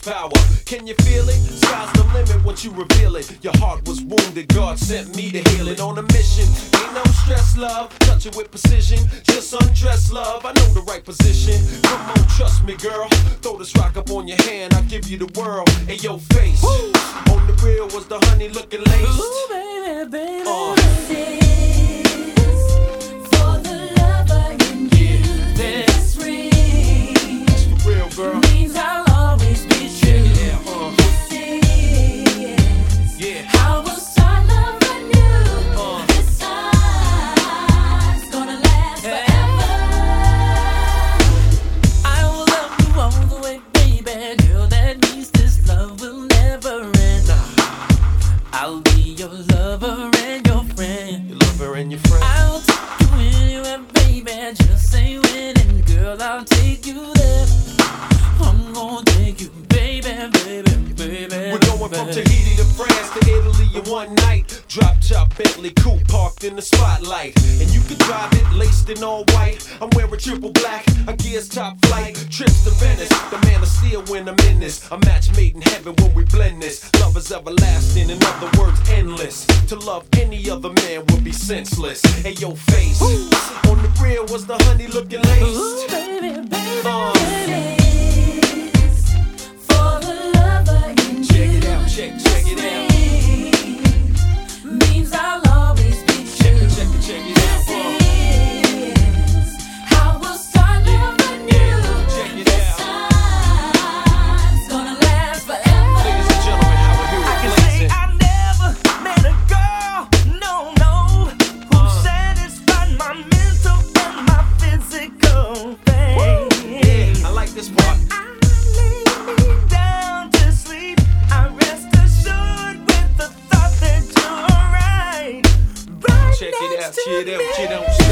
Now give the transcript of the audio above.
lose power. Can you feel it? Sky's the limit once you reveal it. Your heart was wounded, God sent me to heal it. On a mission, ain't no stress, love. Touch it with precision, just undress, love. I know the right position. Come on, trust me, girl. Throw this rock up on your hand, I'll give you the world. In your face. Woo. On the real was the honey looking laced. Ooh, baby, baby. Uh. Just say when, and girl, I'll take you there. I'm gonna take you, baby, baby, baby. We're going from Tahiti to France to Italy in one night. Drop top Bentley coupe parked in the spotlight. And you can drive it laced in all white. I'm wearing triple black, a gears top flight. Trips to Venice, the man of steel when I'm in this. A match made in heaven when we blend this. Love is everlasting, in other words, endless. To love any other man would be senseless. Hey, your face on the real was the honey looking Ooh, laced. baby, baby. Uh. É, tirei, tirão, tirão.